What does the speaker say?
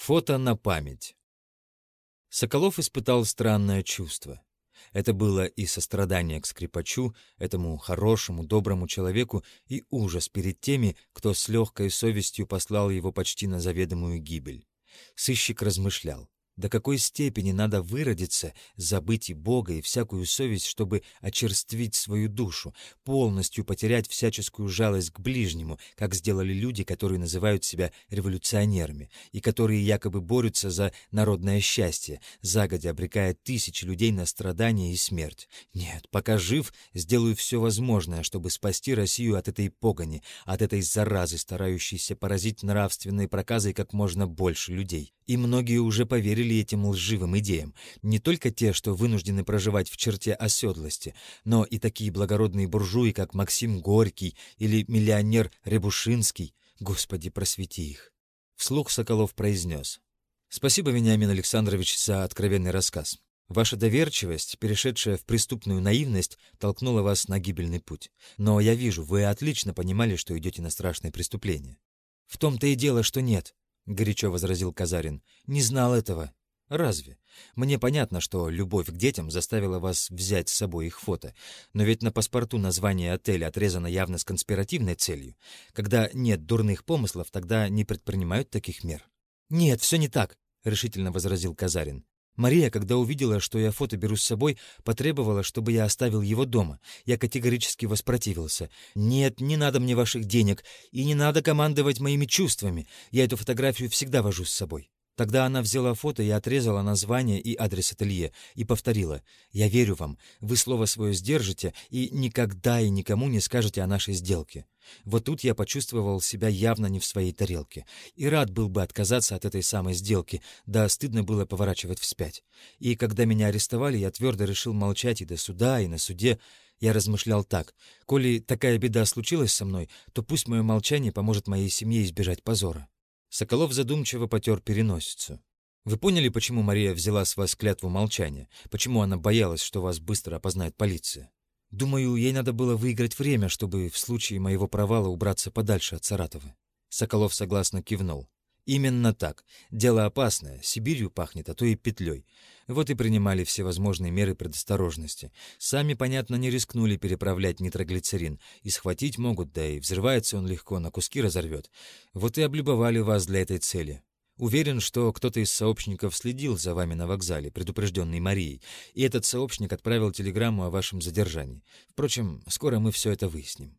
Фото на память. Соколов испытал странное чувство. Это было и сострадание к скрипачу, этому хорошему, доброму человеку, и ужас перед теми, кто с легкой совестью послал его почти на заведомую гибель. Сыщик размышлял. До какой степени надо выродиться, забыть и Бога, и всякую совесть, чтобы очерствить свою душу, полностью потерять всяческую жалость к ближнему, как сделали люди, которые называют себя революционерами, и которые якобы борются за народное счастье, загодя обрекая тысячи людей на страдания и смерть. Нет, пока жив, сделаю все возможное, чтобы спасти Россию от этой погони, от этой заразы, старающейся поразить нравственной проказой как можно больше людей. И многие уже поверили этим лживым идеям, не только те, что вынуждены проживать в черте оседлости, но и такие благородные буржуи, как Максим Горький или миллионер Рябушинский. Господи, просвети их. Вслух Соколов произнес. «Спасибо, Вениамин Александрович, за откровенный рассказ. Ваша доверчивость, перешедшая в преступную наивность, толкнула вас на гибельный путь. Но я вижу, вы отлично понимали, что идете на страшное преступление. В том-то и дело, что нет. — горячо возразил Казарин. «Не знал этого». «Разве? Мне понятно, что любовь к детям заставила вас взять с собой их фото, но ведь на паспорту название отеля отрезано явно с конспиративной целью. Когда нет дурных помыслов, тогда не предпринимают таких мер». «Нет, все не так», — решительно возразил Казарин. Мария, когда увидела, что я фото беру с собой, потребовала, чтобы я оставил его дома. Я категорически воспротивился. «Нет, не надо мне ваших денег, и не надо командовать моими чувствами. Я эту фотографию всегда вожу с собой». Тогда она взяла фото и отрезала название и адрес ателье и повторила «Я верю вам, вы слово свое сдержите и никогда и никому не скажете о нашей сделке». Вот тут я почувствовал себя явно не в своей тарелке и рад был бы отказаться от этой самой сделки, да стыдно было поворачивать вспять. И когда меня арестовали, я твердо решил молчать и до суда, и на суде. Я размышлял так, коли такая беда случилась со мной, то пусть мое молчание поможет моей семье избежать позора. Соколов задумчиво потер переносицу. «Вы поняли, почему Мария взяла с вас клятву молчания? Почему она боялась, что вас быстро опознает полиция? Думаю, ей надо было выиграть время, чтобы в случае моего провала убраться подальше от Саратова». Соколов согласно кивнул. Именно так. Дело опасное, Сибирью пахнет, а то и петлей. Вот и принимали всевозможные меры предосторожности. Сами, понятно, не рискнули переправлять нитроглицерин. И схватить могут, да и взрывается он легко, на куски разорвет. Вот и облюбовали вас для этой цели. Уверен, что кто-то из сообщников следил за вами на вокзале, предупрежденный Марией, и этот сообщник отправил телеграмму о вашем задержании. Впрочем, скоро мы все это выясним.